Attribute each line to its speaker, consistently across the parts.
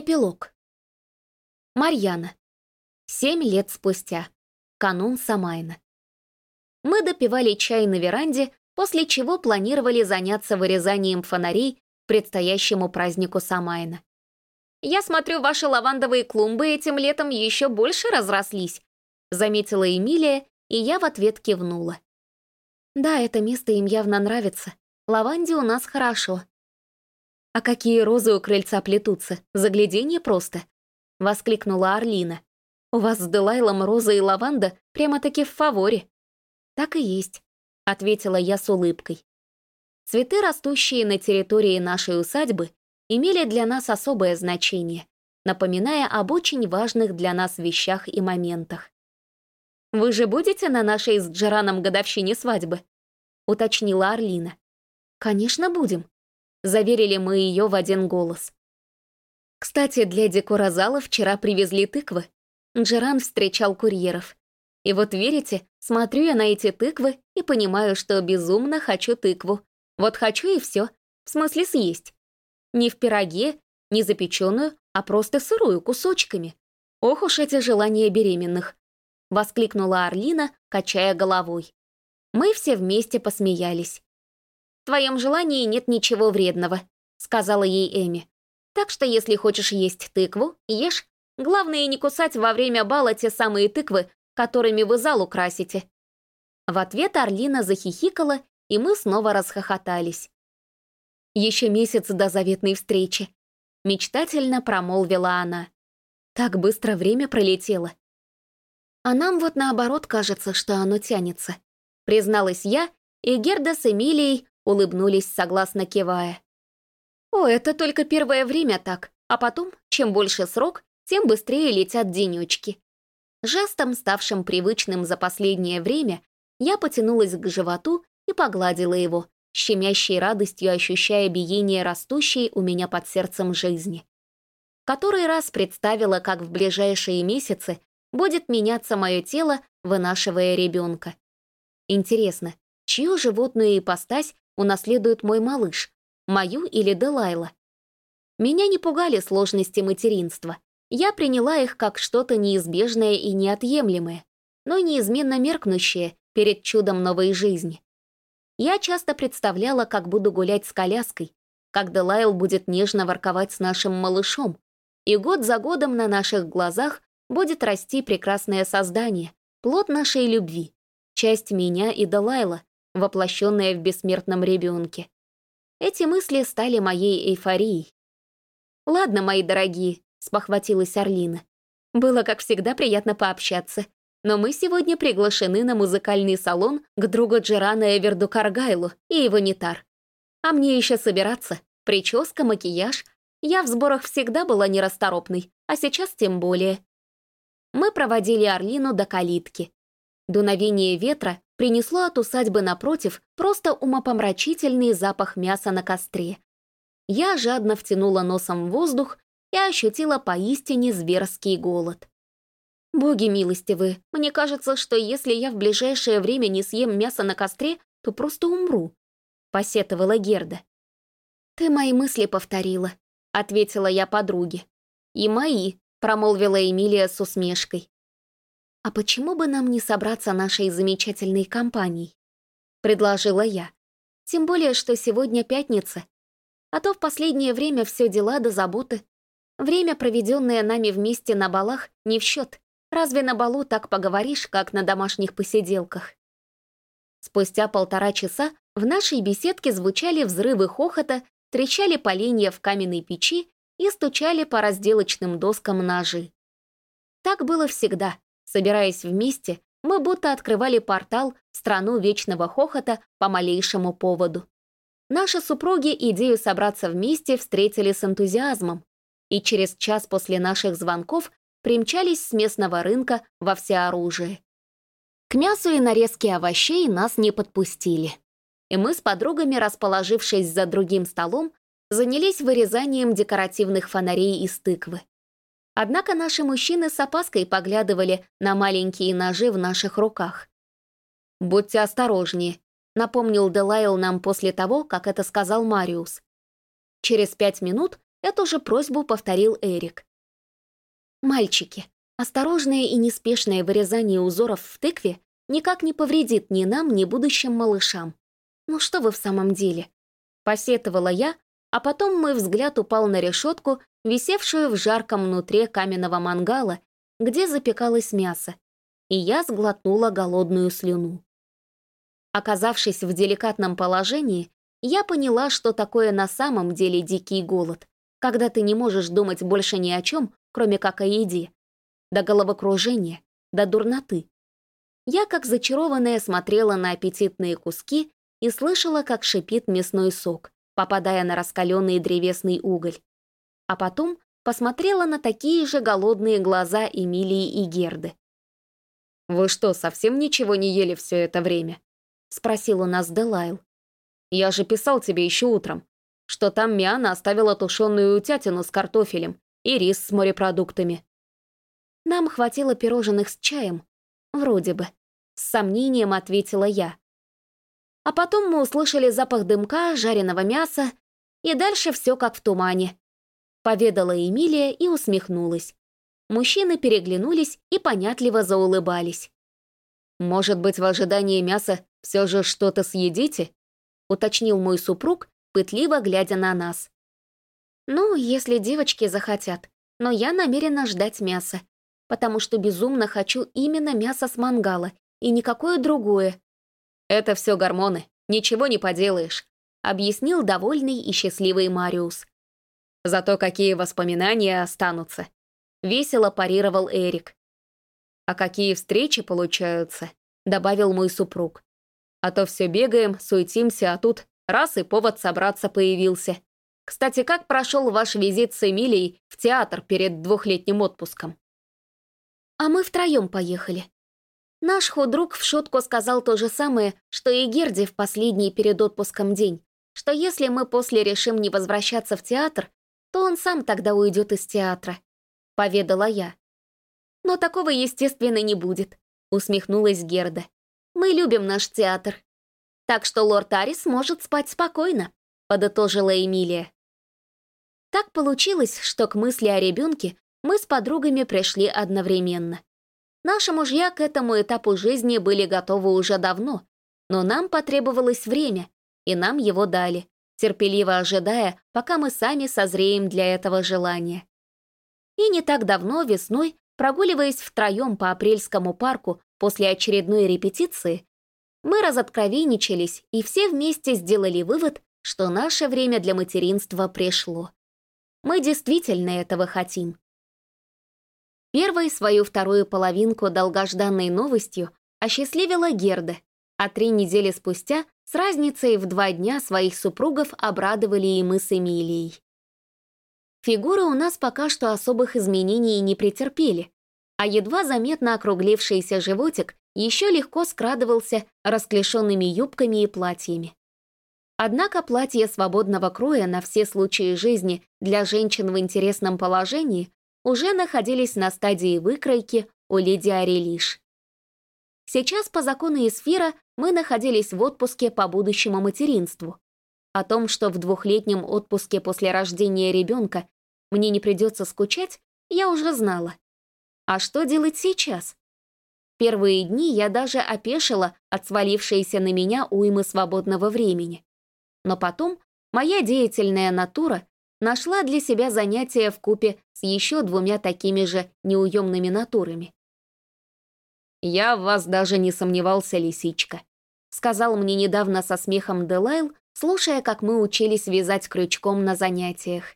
Speaker 1: Эпилог. Марьяна. Семь лет спустя. Канун Самайна. Мы допивали чай на веранде, после чего планировали заняться вырезанием фонарей предстоящему празднику Самайна. «Я смотрю, ваши лавандовые клумбы этим летом еще больше разрослись», заметила Эмилия, и я в ответ кивнула. «Да, это место им явно нравится. Лаванде у нас хорошо». «А какие розы у крыльца плетутся? Загляденье просто!» — воскликнула Орлина. «У вас с Делайлом роза и лаванда прямо-таки в фаворе». «Так и есть», — ответила я с улыбкой. Цветы, растущие на территории нашей усадьбы, имели для нас особое значение, напоминая об очень важных для нас вещах и моментах. «Вы же будете на нашей с Джераном годовщине свадьбы?» — уточнила Орлина. «Конечно, будем», — заверили мы ее в один голос. Кстати, для декора зала вчера привезли тыквы. Джеран встречал курьеров. И вот верите, смотрю я на эти тыквы и понимаю, что безумно хочу тыкву. Вот хочу и все. В смысле съесть. Не в пироге, не запеченную, а просто сырую, кусочками. Ох уж эти желания беременных. Воскликнула Орлина, качая головой. Мы все вместе посмеялись. «В твоем желании нет ничего вредного», — сказала ей Эми. «Так что если хочешь есть тыкву, ешь. Главное не кусать во время бала те самые тыквы, которыми вы зал украсите». В ответ Орлина захихикала и мы снова расхохотались. Еще месяц до заветной встречи. Мечтательно промолвила она. Так быстро время пролетело. А нам вот наоборот кажется, что оно тянется. Призналась я, и Герда с Эмилией улыбнулись, согласно кивая. О, это только первое время так, а потом, чем больше срок, тем быстрее летят денечки. Жестом, ставшим привычным за последнее время, я потянулась к животу и погладила его, щемящей радостью ощущая биение растущей у меня под сердцем жизни. Который раз представила, как в ближайшие месяцы будет меняться мое тело, вынашивая ребенка. Интересно, чью животную ипостась унаследует мой малыш, мою или Делайла? Меня не пугали сложности материнства. Я приняла их как что-то неизбежное и неотъемлемое, но неизменно меркнущее перед чудом новой жизни. Я часто представляла, как буду гулять с коляской, как Делайл будет нежно ворковать с нашим малышом, и год за годом на наших глазах будет расти прекрасное создание, плод нашей любви, часть меня и Делайла, воплощенная в бессмертном ребенке. Эти мысли стали моей эйфорией. «Ладно, мои дорогие», — спохватилась Орлина. «Было, как всегда, приятно пообщаться но мы сегодня приглашены на музыкальный салон к другу Джерана Эверду Каргайлу и его нетар. А мне еще собираться. Прическа, макияж. Я в сборах всегда была нерасторопной, а сейчас тем более. Мы проводили Орлину до калитки. Дуновение ветра принесло от усадьбы напротив просто умопомрачительный запах мяса на костре. Я жадно втянула носом в воздух и ощутила поистине зверский голод. «Боги милостивы, мне кажется, что если я в ближайшее время не съем мясо на костре, то просто умру», — посетовала Герда. «Ты мои мысли повторила», — ответила я подруге. «И мои», — промолвила Эмилия с усмешкой. «А почему бы нам не собраться нашей замечательной компанией?» — предложила я. «Тем более, что сегодня пятница. А то в последнее время все дела до заботы. Время, проведенное нами вместе на балах, не в счет. Разве на балу так поговоришь, как на домашних посиделках? Спустя полтора часа в нашей беседке звучали взрывы хохота, трещали поленья в каменной печи и стучали по разделочным доскам ножи. Так было всегда. Собираясь вместе, мы будто открывали портал в страну вечного хохота по малейшему поводу. Наши супруги идею собраться вместе встретили с энтузиазмом, и через час после наших звонков примчались с местного рынка во всеоружие. К мясу и нарезке овощей нас не подпустили. И мы с подругами, расположившись за другим столом, занялись вырезанием декоративных фонарей из тыквы. Однако наши мужчины с опаской поглядывали на маленькие ножи в наших руках. «Будьте осторожнее», — напомнил Делайл нам после того, как это сказал Мариус. Через пять минут эту же просьбу повторил Эрик. «Мальчики, осторожное и неспешное вырезание узоров в тыкве никак не повредит ни нам, ни будущим малышам. Ну что вы в самом деле?» Посетовала я, а потом мой взгляд упал на решетку, висевшую в жарком внутри каменного мангала, где запекалось мясо, и я сглотнула голодную слюну. Оказавшись в деликатном положении, я поняла, что такое на самом деле дикий голод, когда ты не можешь думать больше ни о чем, кроме как о еде. До головокружения, до дурноты. Я, как зачарованная, смотрела на аппетитные куски и слышала, как шипит мясной сок, попадая на раскаленный древесный уголь. А потом посмотрела на такие же голодные глаза Эмилии и Герды. «Вы что, совсем ничего не ели все это время?» — спросил у нас Делайл. «Я же писал тебе еще утром, что там Миана оставила тушеную утятину с картофелем и рис с морепродуктами». «Нам хватило пирожных с чаем. Вроде бы», — с сомнением ответила я. А потом мы услышали запах дымка, жареного мяса, и дальше все как в тумане. Поведала Эмилия и усмехнулась. Мужчины переглянулись и понятливо заулыбались. «Может быть, в ожидании мяса все же что-то съедите?» — уточнил мой супруг, пытливо глядя на нас. «Ну, если девочки захотят, но я намерена ждать мяса, потому что безумно хочу именно мясо с мангала и никакое другое». «Это все гормоны, ничего не поделаешь», — объяснил довольный и счастливый Мариус. «Зато какие воспоминания останутся», — весело парировал Эрик. «А какие встречи получаются?» — добавил мой супруг. А то все бегаем, суетимся, а тут раз и повод собраться появился. Кстати, как прошел ваш визит с Эмилией в театр перед двухлетним отпуском? А мы втроем поехали. Наш худрук в шутку сказал то же самое, что и Герди в последний перед отпуском день, что если мы после решим не возвращаться в театр, то он сам тогда уйдет из театра. Поведала я. Но такого, естественно, не будет, усмехнулась Герда. Мы любим наш театр. Так что лорд Арис может спать спокойно», — подытожила Эмилия. Так получилось, что к мысли о ребенке мы с подругами пришли одновременно. Наши мужья к этому этапу жизни были готовы уже давно, но нам потребовалось время, и нам его дали, терпеливо ожидая, пока мы сами созреем для этого желания. И не так давно, весной, прогуливаясь втроем по апрельскому парку После очередной репетиции мы разоткровенничались и все вместе сделали вывод, что наше время для материнства пришло. Мы действительно этого хотим. Первой свою вторую половинку долгожданной новостью осчастливила Герда, а три недели спустя с разницей в два дня своих супругов обрадовали и мы с Эмилией. Фигуры у нас пока что особых изменений не претерпели, а едва заметно округлившийся животик еще легко скрадывался расклешенными юбками и платьями. Однако платья свободного кроя на все случаи жизни для женщин в интересном положении уже находились на стадии выкройки у леди Арелиш. Сейчас по закону Эсфира мы находились в отпуске по будущему материнству. О том, что в двухлетнем отпуске после рождения ребенка мне не придется скучать, я уже знала. А что делать сейчас? Первые дни я даже опешила от свалившейся на меня уймы свободного времени. Но потом моя деятельная натура нашла для себя занятие в купе с еще двумя такими же неуемными натурами. «Я в вас даже не сомневался, лисичка», сказал мне недавно со смехом Делайл, слушая, как мы учились вязать крючком на занятиях.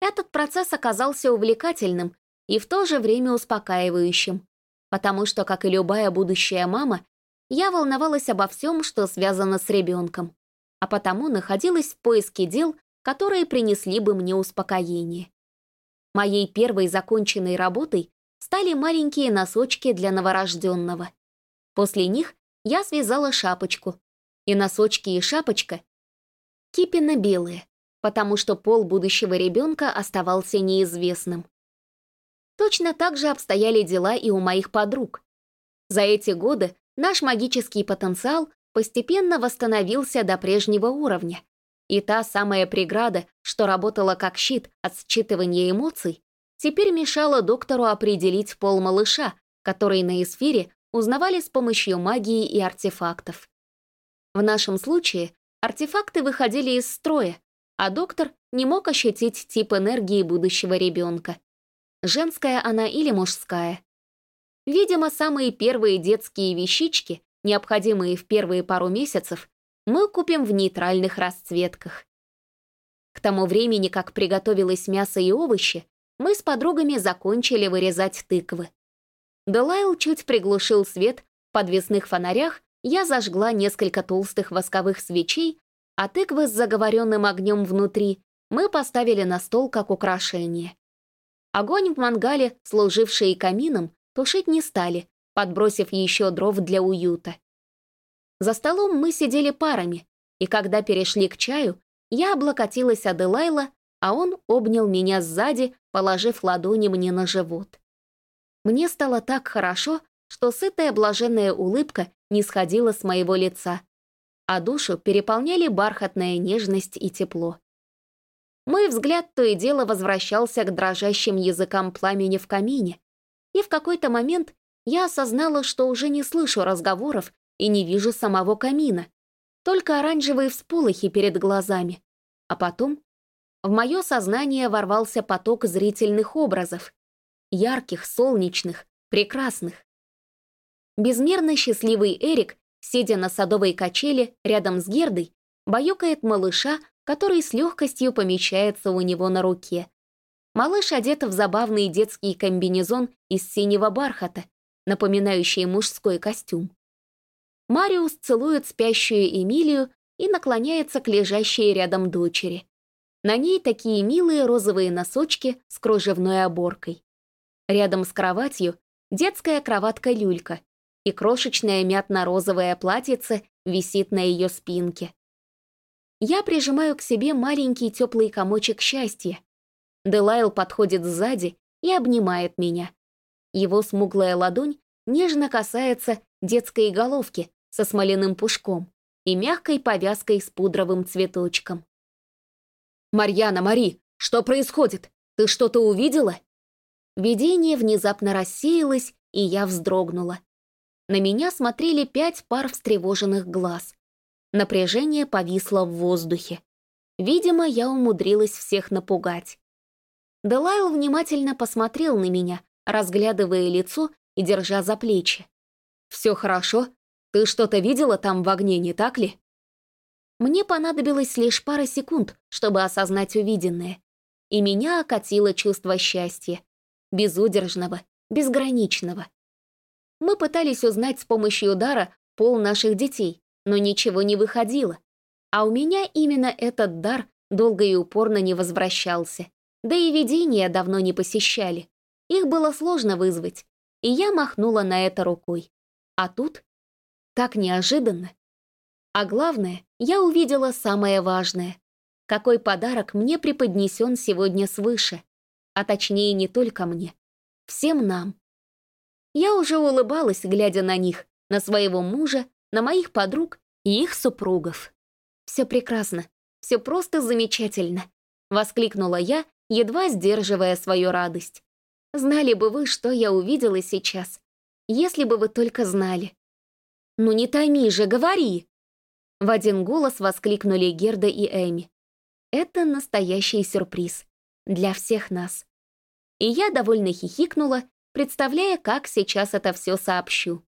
Speaker 1: Этот процесс оказался увлекательным и в то же время успокаивающим, потому что, как и любая будущая мама, я волновалась обо всем, что связано с ребенком, а потому находилась в поиске дел, которые принесли бы мне успокоение. Моей первой законченной работой стали маленькие носочки для новорожденного. После них я связала шапочку, и носочки и шапочка кипенно-белые, потому что пол будущего ребенка оставался неизвестным. Точно так же обстояли дела и у моих подруг. За эти годы наш магический потенциал постепенно восстановился до прежнего уровня, И та самая преграда, что работала как щит от считывания эмоций, теперь мешала доктору определить пол малыша, который на эсфере узнавали с помощью магии и артефактов. В нашем случае артефакты выходили из строя, а доктор не мог ощутить тип энергии будущего ребенка. Женская она или мужская. Видимо, самые первые детские вещички, необходимые в первые пару месяцев, мы купим в нейтральных расцветках. К тому времени, как приготовилось мясо и овощи, мы с подругами закончили вырезать тыквы. Делайл чуть приглушил свет, в подвесных фонарях я зажгла несколько толстых восковых свечей, а тыквы с заговоренным огнем внутри мы поставили на стол как украшение. Огонь в мангале, служивший камином, тушить не стали, подбросив еще дров для уюта. За столом мы сидели парами, и когда перешли к чаю, я облокотилась о Делайла, а он обнял меня сзади, положив ладони мне на живот. Мне стало так хорошо, что сытая блаженная улыбка не сходила с моего лица, а душу переполняли бархатная нежность и тепло. Мой взгляд то и дело возвращался к дрожащим языкам пламени в камине, и в какой-то момент я осознала, что уже не слышу разговоров и не вижу самого камина, только оранжевые всполохи перед глазами. А потом в мое сознание ворвался поток зрительных образов, ярких, солнечных, прекрасных. Безмерно счастливый Эрик, сидя на садовой качели рядом с Гердой, баюкает малыша, который с легкостью помещается у него на руке. Малыш одет в забавный детский комбинезон из синего бархата, напоминающий мужской костюм. Мариус целует спящую Эмилию и наклоняется к лежащей рядом дочери. На ней такие милые розовые носочки с кружевной оборкой. Рядом с кроватью детская кроватка-люлька, и крошечное мятно-розовое платьице висит на ее спинке. Я прижимаю к себе маленький теплый комочек счастья. Делайл подходит сзади и обнимает меня. Его смуглая ладонь нежно касается детской головки со смоляным пушком и мягкой повязкой с пудровым цветочком. «Марьяна, Мари, что происходит? Ты что-то увидела?» Видение внезапно рассеялось, и я вздрогнула. На меня смотрели пять пар встревоженных глаз. Напряжение повисло в воздухе. Видимо, я умудрилась всех напугать. Делайл внимательно посмотрел на меня, разглядывая лицо и держа за плечи. «Все хорошо? Ты что-то видела там в огне, не так ли?» Мне понадобилось лишь пара секунд, чтобы осознать увиденное, и меня окатило чувство счастья безудержного, безграничного. Мы пытались узнать с помощью дара пол наших детей, но ничего не выходило. А у меня именно этот дар долго и упорно не возвращался. Да и видения давно не посещали. Их было сложно вызвать, и я махнула на это рукой. А тут так неожиданно. А главное, я увидела самое важное. Какой подарок мне преподнесен сегодня свыше а точнее не только мне, всем нам. Я уже улыбалась, глядя на них, на своего мужа, на моих подруг и их супругов. «Все прекрасно, все просто замечательно», — воскликнула я, едва сдерживая свою радость. «Знали бы вы, что я увидела сейчас, если бы вы только знали». «Ну не томи же, говори!» В один голос воскликнули Герда и Эми. «Это настоящий сюрприз. Для всех нас и я довольно хихикнула, представляя, как сейчас это все сообщу.